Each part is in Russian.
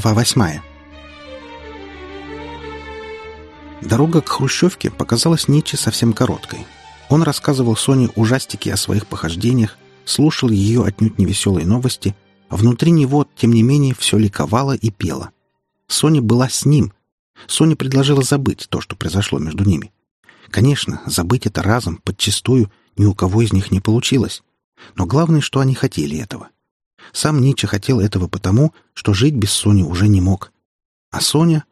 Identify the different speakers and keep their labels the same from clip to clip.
Speaker 1: Глава восьмая Дорога к Хрущевке показалась Ниче совсем короткой. Он рассказывал Соне ужастики о своих похождениях, слушал ее отнюдь невеселые новости, а внутри него, тем не менее, все ликовало и пело. Соня была с ним. Соня предложила забыть то, что произошло между ними. Конечно, забыть это разом, подчистую, ни у кого из них не получилось. Но главное, что они хотели этого. Сам Ницше хотел этого потому, что жить без Сони уже не мог. А Соня...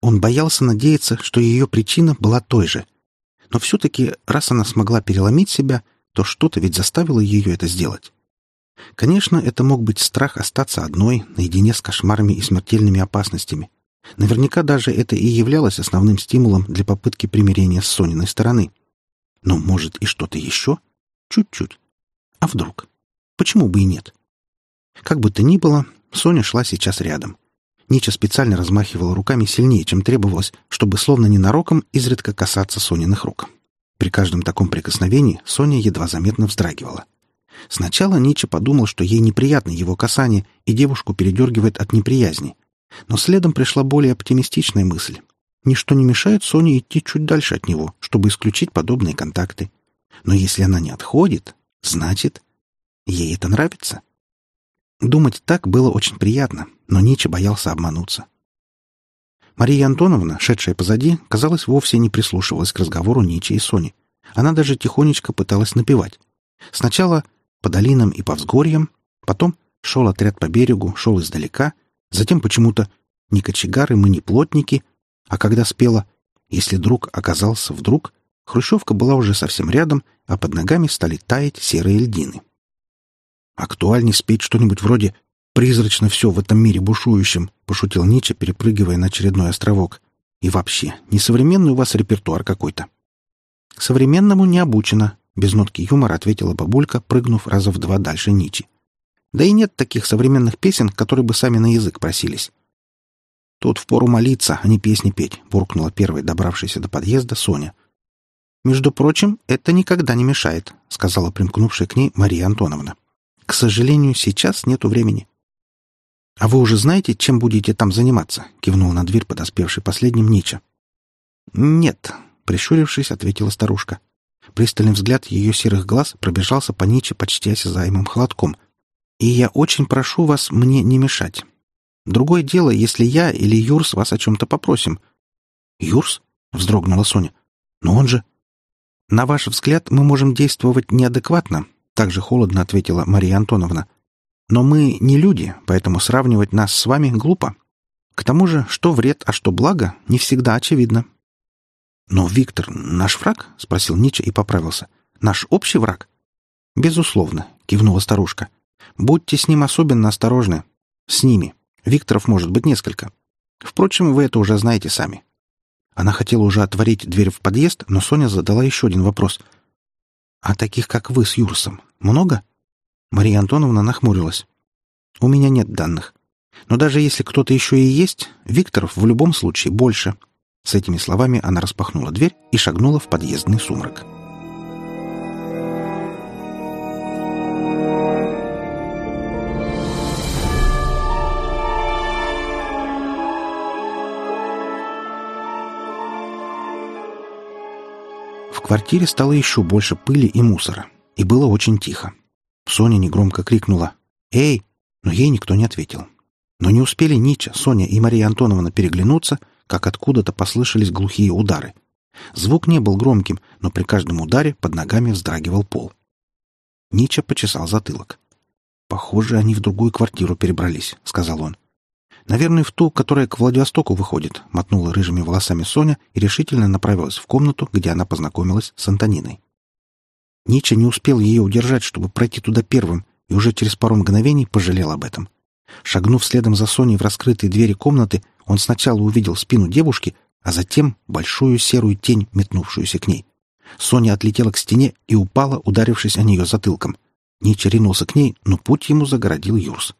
Speaker 1: Он боялся надеяться, что ее причина была той же. Но все-таки, раз она смогла переломить себя, то что-то ведь заставило ее это сделать. Конечно, это мог быть страх остаться одной, наедине с кошмарами и смертельными опасностями. Наверняка даже это и являлось основным стимулом для попытки примирения с Сониной стороны. Но, может, и что-то еще? Чуть-чуть. А вдруг? Почему бы и нет? Как бы то ни было, Соня шла сейчас рядом. Нича специально размахивала руками сильнее, чем требовалось, чтобы словно ненароком изредка касаться Сониных рук. При каждом таком прикосновении Соня едва заметно вздрагивала. Сначала Нича подумал, что ей неприятно его касание, и девушку передергивает от неприязни. Но следом пришла более оптимистичная мысль. Ничто не мешает Соне идти чуть дальше от него, чтобы исключить подобные контакты. Но если она не отходит, значит, ей это нравится. Думать так было очень приятно, но Ниче боялся обмануться. Мария Антоновна, шедшая позади, казалось, вовсе не прислушивалась к разговору Ничи и Сони. Она даже тихонечко пыталась напевать. Сначала по долинам и по взгорьям, потом шел отряд по берегу, шел издалека, затем почему-то «не кочегары, мы не плотники», а когда спела «если друг оказался вдруг», хрущевка была уже совсем рядом, а под ногами стали таять серые льдины. Актуальней спеть что-нибудь вроде «Призрачно все в этом мире бушующем», — пошутил Ницше, перепрыгивая на очередной островок. «И вообще, несовременный у вас репертуар какой-то». «Современному не обучено», — без нотки юмора ответила бабулька, прыгнув раза в два дальше Ничи. «Да и нет таких современных песен, которые бы сами на язык просились». «Тут впору молиться, а не песни петь», — буркнула первая добравшаяся до подъезда Соня. «Между прочим, это никогда не мешает», — сказала примкнувшая к ней Мария Антоновна. К сожалению, сейчас нету времени. — А вы уже знаете, чем будете там заниматься? — кивнул на дверь подоспевший последним Нича. — Нет, — прищурившись, ответила старушка. Пристальный взгляд ее серых глаз пробежался по Ниче почти осязаемым холодком. — И я очень прошу вас мне не мешать. Другое дело, если я или Юрс вас о чем-то попросим. — Юрс? — вздрогнула Соня. — Но он же... — На ваш взгляд, мы можем действовать неадекватно, также холодно ответила Мария Антоновна. Но мы не люди, поэтому сравнивать нас с вами глупо. К тому же, что вред, а что благо, не всегда очевидно. Но Виктор наш враг? спросил Нича и поправился. Наш общий враг? Безусловно, кивнула старушка. Будьте с ним особенно осторожны. С ними. Викторов может быть несколько. Впрочем, вы это уже знаете сами. Она хотела уже отворить дверь в подъезд, но Соня задала еще один вопрос. «А таких, как вы с Юрсом, много?» Мария Антоновна нахмурилась. «У меня нет данных. Но даже если кто-то еще и есть, Викторов в любом случае больше». С этими словами она распахнула дверь и шагнула в подъездный сумрак. Квартире стало еще больше пыли и мусора, и было очень тихо. Соня негромко крикнула «Эй!», но ей никто не ответил. Но не успели Нича, Соня и Мария Антоновна переглянуться, как откуда-то послышались глухие удары. Звук не был громким, но при каждом ударе под ногами вздрагивал пол. Нича почесал затылок. «Похоже, они в другую квартиру перебрались», — сказал он. «Наверное, в ту, которая к Владивостоку выходит», — мотнула рыжими волосами Соня и решительно направилась в комнату, где она познакомилась с Антониной. Нича не успел ее удержать, чтобы пройти туда первым, и уже через пару мгновений пожалел об этом. Шагнув следом за Соней в раскрытые двери комнаты, он сначала увидел спину девушки, а затем большую серую тень, метнувшуюся к ней. Соня отлетела к стене и упала, ударившись о нее затылком. Нича ринулся к ней, но путь ему загородил Юрс.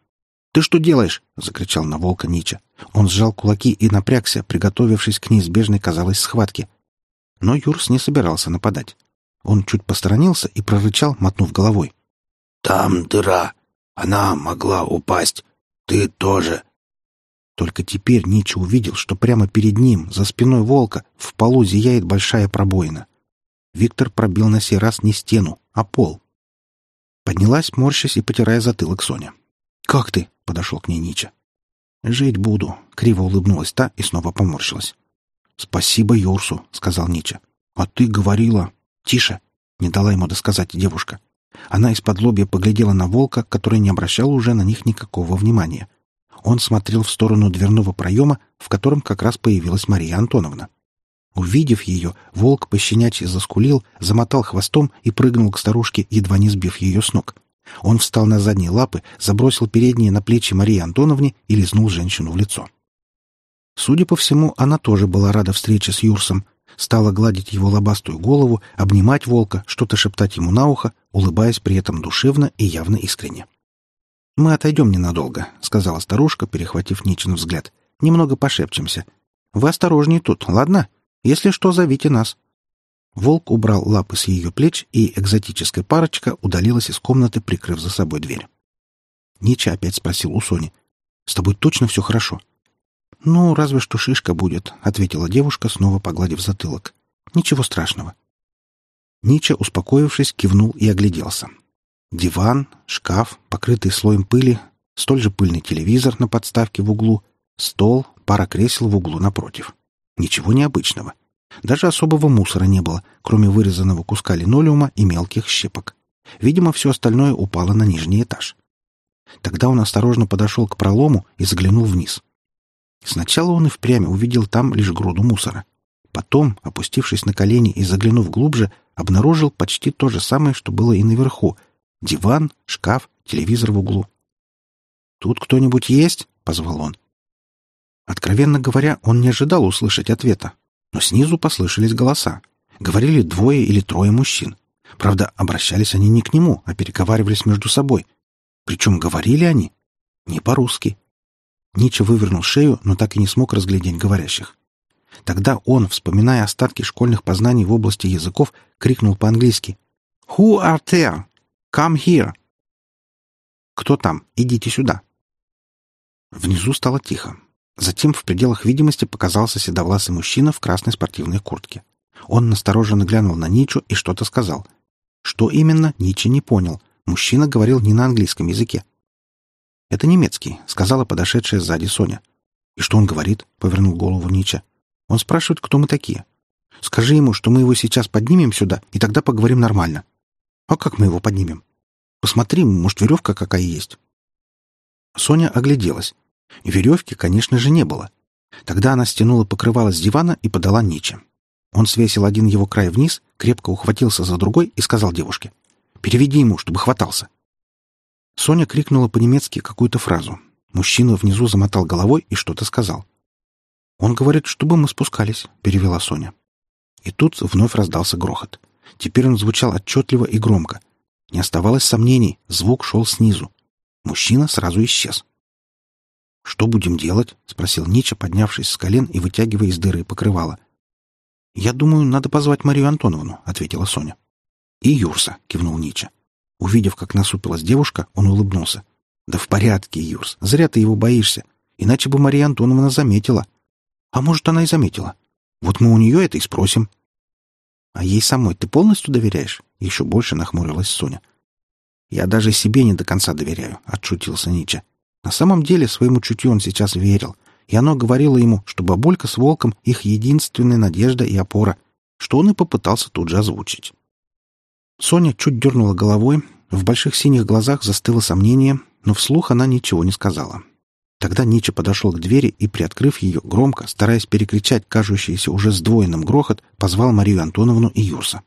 Speaker 1: «Ты что делаешь?» — закричал на волка Нича. Он сжал кулаки и напрягся, приготовившись к неизбежной, казалось, схватке. Но Юрс не собирался нападать. Он чуть посторонился и прорычал, мотнув головой.
Speaker 2: «Там дыра. Она могла упасть. Ты тоже».
Speaker 1: Только теперь Нича увидел, что прямо перед ним, за спиной волка, в полу зияет большая пробоина. Виктор пробил на сей раз не стену, а пол. Поднялась, морщась и потирая затылок Соня. «Как ты?» — подошел к ней Нича. «Жить буду», — криво улыбнулась та и снова поморщилась. «Спасибо Юрсу», — сказал Нича. «А ты говорила...» «Тише!» — не дала ему досказать девушка. Она из-под лобья поглядела на волка, который не обращал уже на них никакого внимания. Он смотрел в сторону дверного проема, в котором как раз появилась Мария Антоновна. Увидев ее, волк пощенячьи заскулил, замотал хвостом и прыгнул к старушке, едва не сбив ее с ног. Он встал на задние лапы, забросил передние на плечи Марии Антоновне и лизнул женщину в лицо. Судя по всему, она тоже была рада встрече с Юрсом — стала гладить его лобастую голову, обнимать волка, что-то шептать ему на ухо, улыбаясь при этом душевно и явно искренне. «Мы отойдем ненадолго», — сказала старушка, перехватив Ничин взгляд. «Немного пошепчемся. Вы осторожней тут, ладно? Если что, зовите нас». Волк убрал лапы с ее плеч, и экзотическая парочка удалилась из комнаты, прикрыв за собой дверь. Нича опять спросил у Сони. «С тобой точно все хорошо?» «Ну, разве что шишка будет», — ответила девушка, снова погладив затылок. «Ничего страшного». Нича, успокоившись, кивнул и огляделся. Диван, шкаф, покрытый слоем пыли, столь же пыльный телевизор на подставке в углу, стол, пара кресел в углу напротив. Ничего необычного. Даже особого мусора не было, кроме вырезанного куска линолеума и мелких щепок. Видимо, все остальное упало на нижний этаж. Тогда он осторожно подошел к пролому и заглянул вниз. Сначала он и впрямь увидел там лишь груду мусора. Потом, опустившись на колени и заглянув глубже, обнаружил почти то же самое, что было и наверху. Диван, шкаф, телевизор в углу. «Тут кто-нибудь есть?» — позвал он. Откровенно говоря, он не ожидал услышать ответа. Но снизу послышались голоса. Говорили двое или трое мужчин. Правда, обращались они не к нему, а переговаривались между собой. Причем говорили они не по-русски. Нича вывернул шею, но так и не смог разглядеть говорящих. Тогда он, вспоминая остатки школьных познаний в области языков, крикнул по-английски «Who are there? Come here!» «Кто там? Идите сюда!» Внизу стало тихо. Затем в пределах видимости показался седовласый мужчина в красной спортивной куртке. Он настороженно глянул на Ничу и что-то сказал. Что именно, Ничи не понял. Мужчина говорил не на английском языке. «Это немецкий», — сказала подошедшая сзади Соня. «И что он говорит?» — повернул голову Нича. «Он спрашивает, кто мы такие. Скажи ему, что мы его сейчас поднимем сюда, и тогда поговорим нормально». «А как мы его поднимем?» «Посмотри, может, веревка какая есть». Соня огляделась. Веревки, конечно же, не было. Тогда она стянула покрывало с дивана и подала Ниче. Он свесил один его край вниз, крепко ухватился за другой и сказал девушке. «Переведи ему, чтобы хватался». Соня крикнула по-немецки какую-то фразу. Мужчина внизу замотал головой и что-то сказал. «Он говорит, чтобы мы спускались», — перевела Соня. И тут вновь раздался грохот. Теперь он звучал отчетливо и громко. Не оставалось сомнений, звук шел снизу. Мужчина сразу исчез. «Что будем делать?» — спросил Нича, поднявшись с колен и вытягивая из дыры покрывало. «Я думаю, надо позвать Марию Антоновну», — ответила Соня. «И Юрса», — кивнул Нича. Увидев, как насупилась девушка, он улыбнулся. «Да в порядке, Юрс. Зря ты его боишься. Иначе бы Мария Антоновна заметила. А может, она и заметила. Вот мы у нее это и спросим». «А ей самой ты полностью доверяешь?» Еще больше нахмурилась Соня. «Я даже себе не до конца доверяю», — отшутился Нича. На самом деле своему чутью он сейчас верил, и оно говорило ему, что бабулька с волком — их единственная надежда и опора, что он и попытался тут же озвучить. Соня чуть дернула головой, в больших синих глазах застыло сомнение, но вслух она ничего не сказала. Тогда Нича подошел к двери и, приоткрыв ее, громко, стараясь перекричать кажущийся уже сдвоенным грохот, позвал Марию Антоновну и Юрса.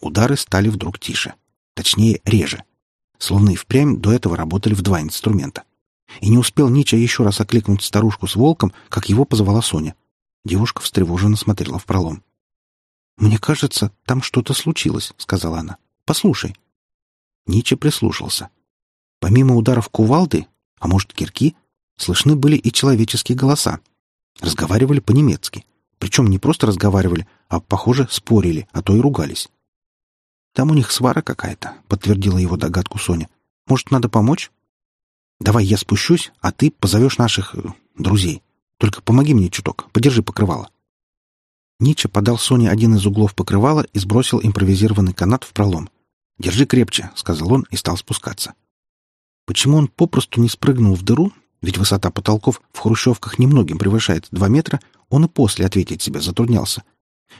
Speaker 1: Удары стали вдруг тише. Точнее, реже. Словно и впрямь до этого работали в два инструмента. И не успел Нича еще раз окликнуть старушку с волком, как его позвала Соня. Девушка встревоженно смотрела в пролом. «Мне кажется, там что-то случилось», — сказала она. «Послушай». Нича прислушался. Помимо ударов кувалды, а может, кирки, слышны были и человеческие голоса. Разговаривали по-немецки. Причем не просто разговаривали, а, похоже, спорили, а то и ругались. «Там у них свара какая-то», — подтвердила его догадку Соня. «Может, надо помочь?» «Давай я спущусь, а ты позовешь наших... Э, друзей. Только помоги мне чуток, подержи покрывало». Нича подал Соне один из углов покрывала и сбросил импровизированный канат в пролом. «Держи крепче», — сказал он и стал спускаться. Почему он попросту не спрыгнул в дыру, ведь высота потолков в хрущевках немногим превышает два метра, он и после ответить себе затруднялся.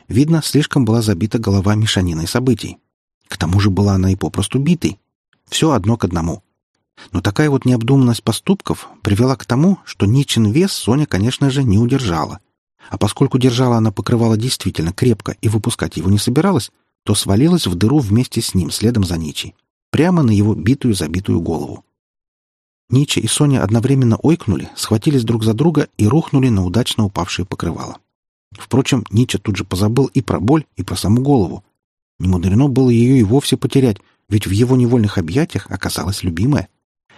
Speaker 1: Видно, слишком была забита голова мешаниной событий. К тому же была она и попросту битой. Все одно к одному. Но такая вот необдуманность поступков привела к тому, что Ничин вес Соня, конечно же, не удержала. А поскольку держала она покрывала действительно крепко и выпускать его не собиралась, то свалилась в дыру вместе с ним, следом за Ничей. Прямо на его битую-забитую голову. Нича и Соня одновременно ойкнули, схватились друг за друга и рухнули на удачно упавшее покрывало. Впрочем, Нича тут же позабыл и про боль, и про саму голову. Не мудрено было ее и вовсе потерять, ведь в его невольных объятиях оказалась любимая.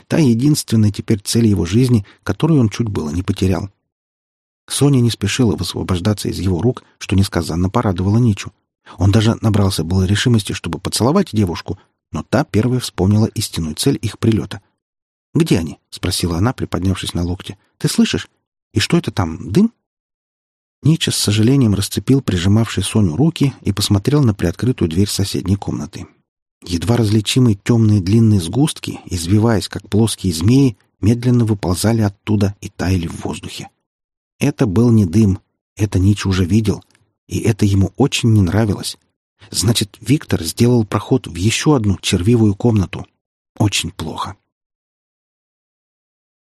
Speaker 1: Та единственная теперь цель его жизни, которую он чуть было не потерял. Соня не спешила высвобождаться из его рук, что несказанно порадовало Ничу. Он даже набрался было решимости, чтобы поцеловать девушку, но та первая вспомнила истинную цель их прилета. «Где они?» — спросила она, приподнявшись на локте. «Ты слышишь? И что это там, дым?» Нича с сожалением расцепил прижимавший Соню руки и посмотрел на приоткрытую дверь соседней комнаты. Едва различимые темные длинные сгустки, извиваясь, как плоские змеи, медленно выползали оттуда и таяли в воздухе. Это был не дым, это Нича уже видел, и это ему очень не нравилось. Значит, Виктор сделал проход в еще одну червивую комнату. Очень плохо.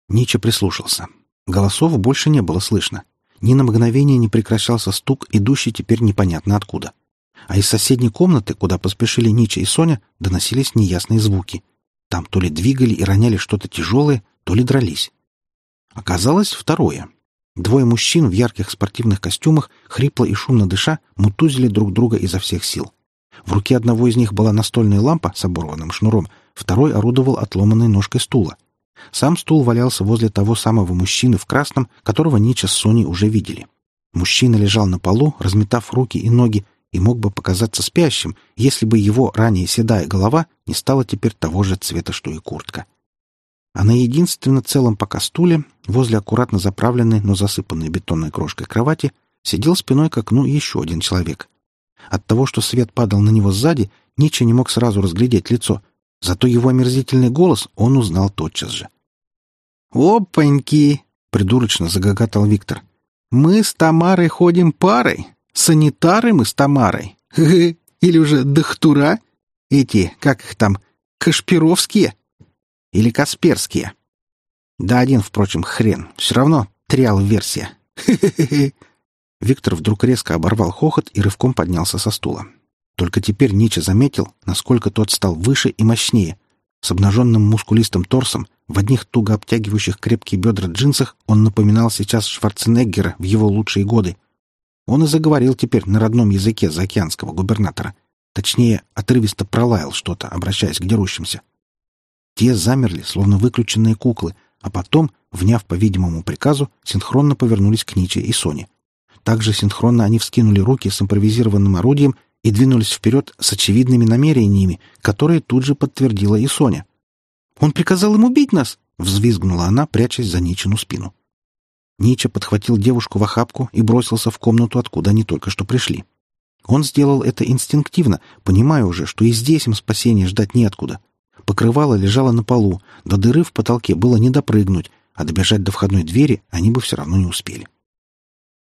Speaker 1: Нича прислушался. Голосов больше не было слышно. Ни на мгновение не прекращался стук, идущий теперь непонятно откуда. А из соседней комнаты, куда поспешили Нича и Соня, доносились неясные звуки. Там то ли двигали и роняли что-то тяжелое, то ли дрались. Оказалось второе. Двое мужчин в ярких спортивных костюмах, хрипло и шумно дыша, мутузили друг друга изо всех сил. В руке одного из них была настольная лампа с оборванным шнуром, второй орудовал отломанной ножкой стула. Сам стул валялся возле того самого мужчины в красном, которого Нича с Соней уже видели. Мужчина лежал на полу, разметав руки и ноги, и мог бы показаться спящим, если бы его ранее седая голова не стала теперь того же цвета, что и куртка. А на единственно целом пока стуле, возле аккуратно заправленной, но засыпанной бетонной крошкой кровати, сидел спиной к окну еще один человек. От того, что свет падал на него сзади, Нича не мог сразу разглядеть лицо, Зато его омерзительный голос он узнал тотчас же. «Опаньки!» — придурочно загогатал Виктор. «Мы с Тамарой ходим парой. Санитары мы с Тамарой. Или уже дохтура? Эти, как их там, Кашпировские? Или Касперские? Да один, впрочем, хрен. Все равно триал-версия. Виктор вдруг резко оборвал хохот и рывком поднялся со стула. Только теперь Нича заметил, насколько тот стал выше и мощнее. С обнаженным мускулистым торсом, в одних туго обтягивающих крепкие бедра джинсах он напоминал сейчас Шварценеггера в его лучшие годы. Он и заговорил теперь на родном языке заокеанского губернатора. Точнее, отрывисто пролаял что-то, обращаясь к дерущимся. Те замерли, словно выключенные куклы, а потом, вняв по-видимому приказу, синхронно повернулись к Ниче и Соне. Также синхронно они вскинули руки с импровизированным орудием и двинулись вперед с очевидными намерениями, которые тут же подтвердила и Соня. «Он приказал им убить нас!» — взвизгнула она, прячась за Ничину спину. Нича подхватил девушку в охапку и бросился в комнату, откуда они только что пришли. Он сделал это инстинктивно, понимая уже, что и здесь им спасения ждать неоткуда. Покрывало лежало на полу, до дыры в потолке было не допрыгнуть, а добежать до входной двери они бы все равно не успели.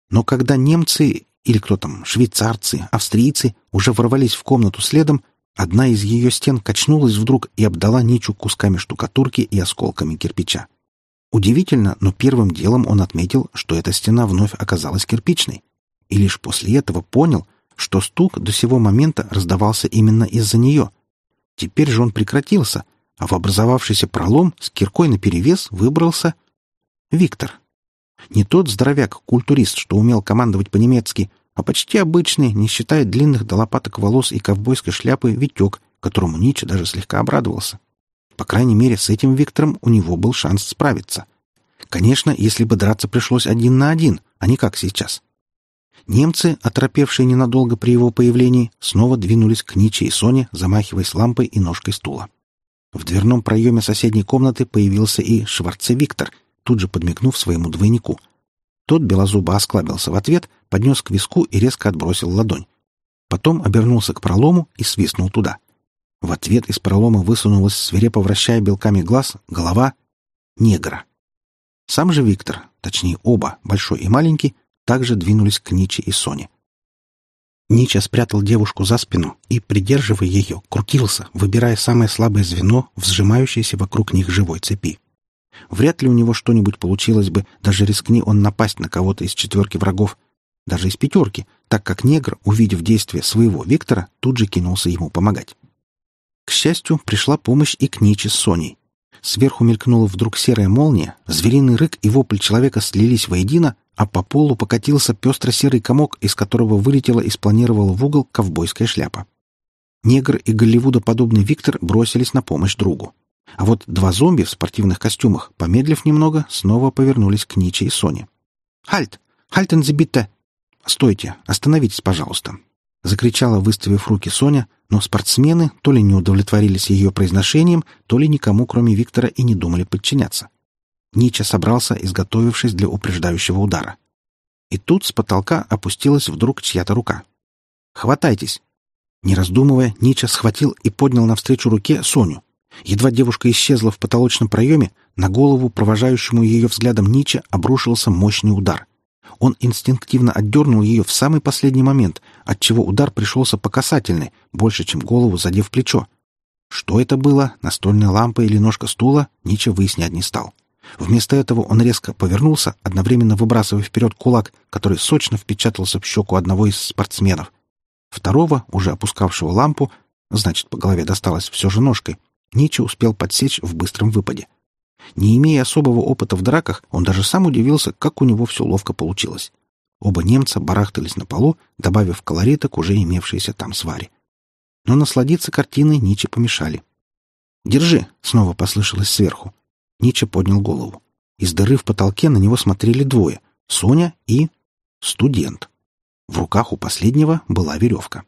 Speaker 1: Но когда немцы или кто там, швейцарцы, австрийцы, уже ворвались в комнату следом, одна из ее стен качнулась вдруг и обдала Ничу кусками штукатурки и осколками кирпича. Удивительно, но первым делом он отметил, что эта стена вновь оказалась кирпичной, и лишь после этого понял, что стук до сего момента раздавался именно из-за нее. Теперь же он прекратился, а в образовавшийся пролом с киркой наперевес выбрался Виктор. Не тот здоровяк-культурист, что умел командовать по-немецки, а почти обычный, не считая длинных до лопаток волос и ковбойской шляпы, Витек, которому Ниче даже слегка обрадовался. По крайней мере, с этим Виктором у него был шанс справиться. Конечно, если бы драться пришлось один на один, а не как сейчас. Немцы, оторопевшие ненадолго при его появлении, снова двинулись к Ниче и Соне, замахиваясь лампой и ножкой стула. В дверном проеме соседней комнаты появился и Шварце Виктор, тут же подмигнув своему двойнику. Тот белозубо осклабился в ответ, поднес к виску и резко отбросил ладонь. Потом обернулся к пролому и свистнул туда. В ответ из пролома высунулась, свирепо вращая белками глаз, голова негра. Сам же Виктор, точнее оба, большой и маленький, также двинулись к Ниче и Соне. Нича спрятал девушку за спину и, придерживая ее, крутился, выбирая самое слабое звено в сжимающейся вокруг них живой цепи. Вряд ли у него что-нибудь получилось бы, даже рискни он напасть на кого-то из четверки врагов, даже из пятерки, так как негр, увидев действие своего Виктора, тут же кинулся ему помогать. К счастью, пришла помощь и к Ниче с Соней. Сверху мелькнула вдруг серая молния, звериный рык и вопль человека слились воедино, а по полу покатился пестро-серый комок, из которого вылетела и спланировала в угол ковбойская шляпа. Негр и голливудоподобный Виктор бросились на помощь другу. А вот два зомби в спортивных костюмах, помедлив немного, снова повернулись к Ниче и Соне. «Хальт! Хальтен зебитте!» «Стойте! Остановитесь, пожалуйста!» — закричала, выставив руки Соня, но спортсмены то ли не удовлетворились ее произношением, то ли никому, кроме Виктора, и не думали подчиняться. Нича собрался, изготовившись для упреждающего удара. И тут с потолка опустилась вдруг чья-то рука. «Хватайтесь!» Не раздумывая, Нича схватил и поднял навстречу руке Соню. Едва девушка исчезла в потолочном проеме, на голову, провожающему ее взглядом Нича, обрушился мощный удар. Он инстинктивно отдернул ее в самый последний момент, отчего удар пришелся по касательной, больше, чем голову задев плечо. Что это было, настольная лампа или ножка стула, Нича выяснять не стал. Вместо этого он резко повернулся, одновременно выбрасывая вперед кулак, который сочно впечатался в щеку одного из спортсменов. Второго, уже опускавшего лампу, значит, по голове досталось все же ножкой, Ничи успел подсечь в быстром выпаде. Не имея особого опыта в драках, он даже сам удивился, как у него все ловко получилось. Оба немца барахтались на полу, добавив колорита к уже имевшейся там сваре. Но насладиться картиной Ничи помешали. «Держи!» — снова послышалось сверху. Нича поднял голову. Из дыры в потолке на него смотрели двое — Соня и... студент. В руках у последнего была веревка.